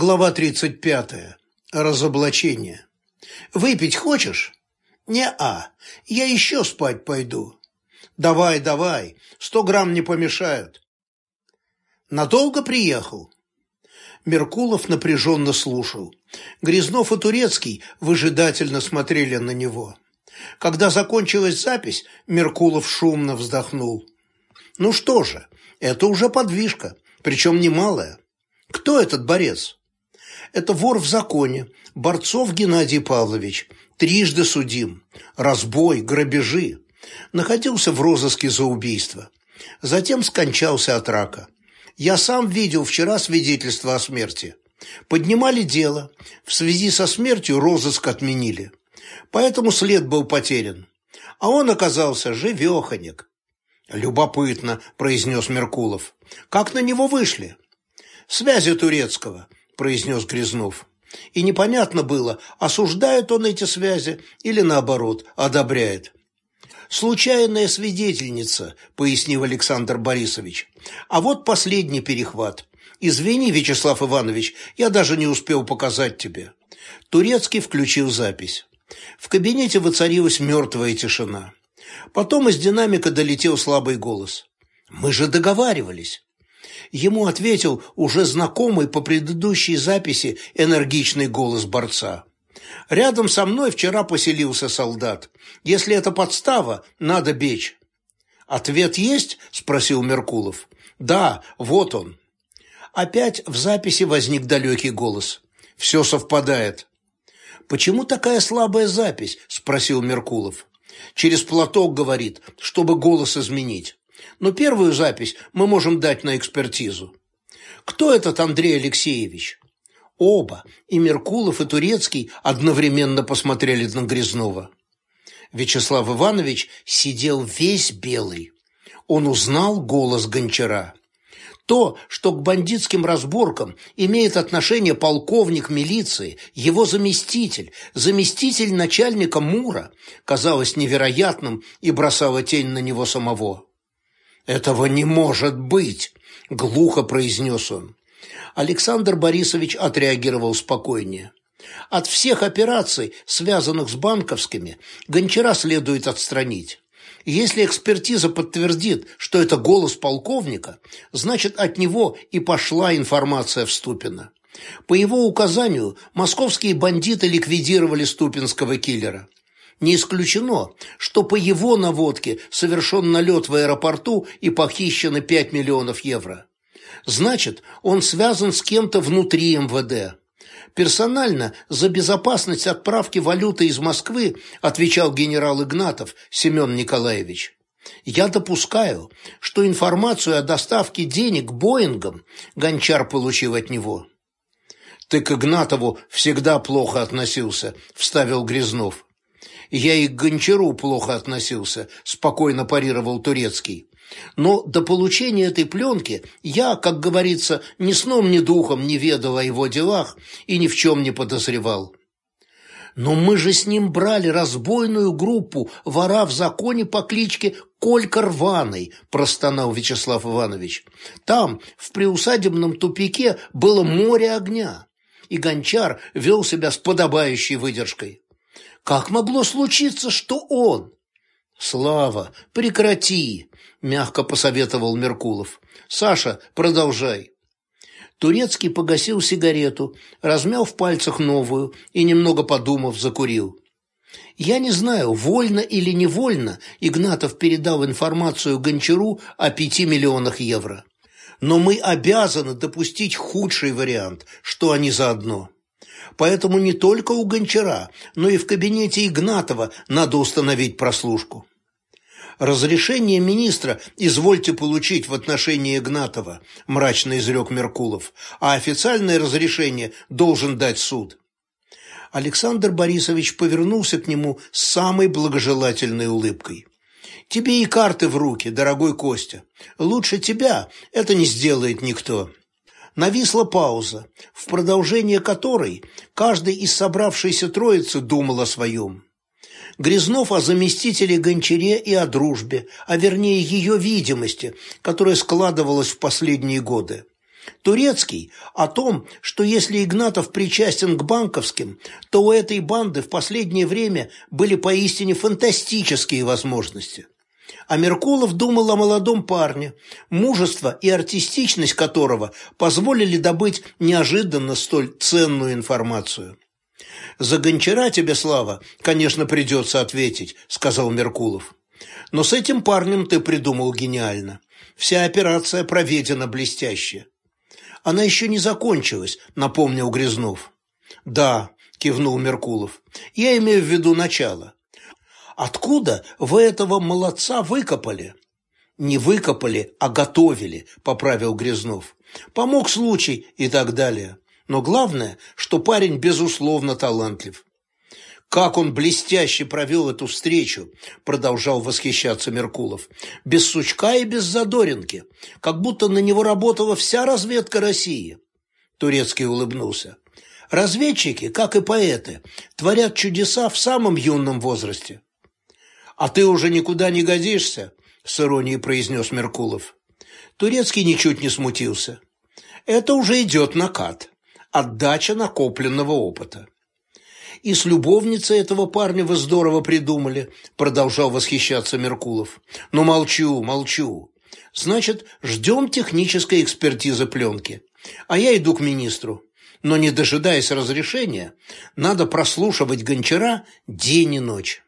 Глава 35. Разоблачение. «Выпить хочешь?» «Не-а, я еще спать пойду». «Давай, давай, сто грамм не помешают». «Надолго приехал?» Меркулов напряженно слушал. Грязнов и Турецкий выжидательно смотрели на него. Когда закончилась запись, Меркулов шумно вздохнул. «Ну что же, это уже подвижка, причем немалая. Кто этот борец?» Это вор в законе, Борцов Геннадий Павлович, трижды судим, разбой, грабежи. Находился в розыске за убийство. Затем скончался от рака. Я сам видел вчера свидетельство о смерти. Поднимали дело. В связи со смертью розыск отменили. Поэтому след был потерян. А он оказался живеханик. «Любопытно», – произнес Меркулов. «Как на него вышли?» «Связи турецкого произнес Грязнов. И непонятно было, осуждает он эти связи или, наоборот, одобряет. «Случайная свидетельница», – пояснил Александр Борисович. «А вот последний перехват. Извини, Вячеслав Иванович, я даже не успел показать тебе». Турецкий включил запись. В кабинете воцарилась мертвая тишина. Потом из динамика долетел слабый голос. «Мы же договаривались». Ему ответил уже знакомый по предыдущей записи энергичный голос борца. «Рядом со мной вчера поселился солдат. Если это подстава, надо бечь». «Ответ есть?» – спросил Меркулов. «Да, вот он». Опять в записи возник далекий голос. «Все совпадает». «Почему такая слабая запись?» – спросил Меркулов. «Через платок, говорит, чтобы голос изменить» но первую запись мы можем дать на экспертизу. Кто этот Андрей Алексеевич? Оба, и Меркулов, и Турецкий, одновременно посмотрели на Грязнова. Вячеслав Иванович сидел весь белый. Он узнал голос Гончара. То, что к бандитским разборкам имеет отношение полковник милиции, его заместитель, заместитель начальника МУРа, казалось невероятным и бросало тень на него самого. «Этого не может быть!» – глухо произнес он. Александр Борисович отреагировал спокойнее. От всех операций, связанных с банковскими, Гончара следует отстранить. Если экспертиза подтвердит, что это голос полковника, значит, от него и пошла информация в Ступино. По его указанию, московские бандиты ликвидировали ступинского киллера. Не исключено, что по его наводке совершен налет в аэропорту и похищены 5 миллионов евро. Значит, он связан с кем-то внутри МВД. Персонально за безопасность отправки валюты из Москвы отвечал генерал Игнатов Семен Николаевич. Я допускаю, что информацию о доставке денег Боингом Гончар получил от него. «Ты к Игнатову всегда плохо относился», – вставил Грязнов. Я и к Гончару плохо относился, спокойно парировал Турецкий. Но до получения этой пленки я, как говорится, ни сном, ни духом не ведал о его делах и ни в чем не подозревал. Но мы же с ним брали разбойную группу вора в законе по кличке Колька Рваный, простонал Вячеслав Иванович. Там, в приусадебном тупике, было море огня, и Гончар вел себя с подобающей выдержкой. Как могло случиться, что он? Слава, прекрати, мягко посоветовал Меркулов. Саша, продолжай. Турецкий погасил сигарету, размял в пальцах новую и, немного подумав, закурил. Я не знаю, вольно или невольно Игнатов передал информацию Гончару о пяти миллионах евро. Но мы обязаны допустить худший вариант, что они заодно. Поэтому не только у Гончара, но и в кабинете Игнатова надо установить прослушку. «Разрешение министра извольте получить в отношении Игнатова», – мрачно изрек Меркулов, «а официальное разрешение должен дать суд». Александр Борисович повернулся к нему с самой благожелательной улыбкой. «Тебе и карты в руки, дорогой Костя. Лучше тебя это не сделает никто». Нависла пауза, в продолжение которой каждый из собравшейся троицы думал о своем. Грязнов о заместителе Гончаре и о дружбе, а вернее ее видимости, которая складывалась в последние годы. Турецкий о том, что если Игнатов причастен к банковским, то у этой банды в последнее время были поистине фантастические возможности. А Меркулов думал о молодом парне, мужество и артистичность которого позволили добыть неожиданно столь ценную информацию. «За Гончара тебе, Слава, конечно, придется ответить», – сказал Меркулов. «Но с этим парнем ты придумал гениально. Вся операция проведена блестяще». «Она еще не закончилась», – напомнил Грязнов. «Да», – кивнул Меркулов, – «я имею в виду начало. Откуда вы этого молодца выкопали?» «Не выкопали, а готовили», – поправил Грязнов. «Помог случай и так далее. Но главное, что парень безусловно талантлив. «Как он блестяще провел эту встречу!» – продолжал восхищаться Меркулов. «Без сучка и без задоринки, как будто на него работала вся разведка России». Турецкий улыбнулся. «Разведчики, как и поэты, творят чудеса в самом юном возрасте». «А ты уже никуда не годишься?» – с иронией произнес Меркулов. Турецкий ничуть не смутился. «Это уже идет накат. Отдача накопленного опыта». И с любовницей этого парня вы здорово придумали, продолжал восхищаться Меркулов. Но молчу, молчу. Значит, ждем технической экспертизы пленки. А я иду к министру. Но не дожидаясь разрешения, надо прослушивать гончара день и ночь.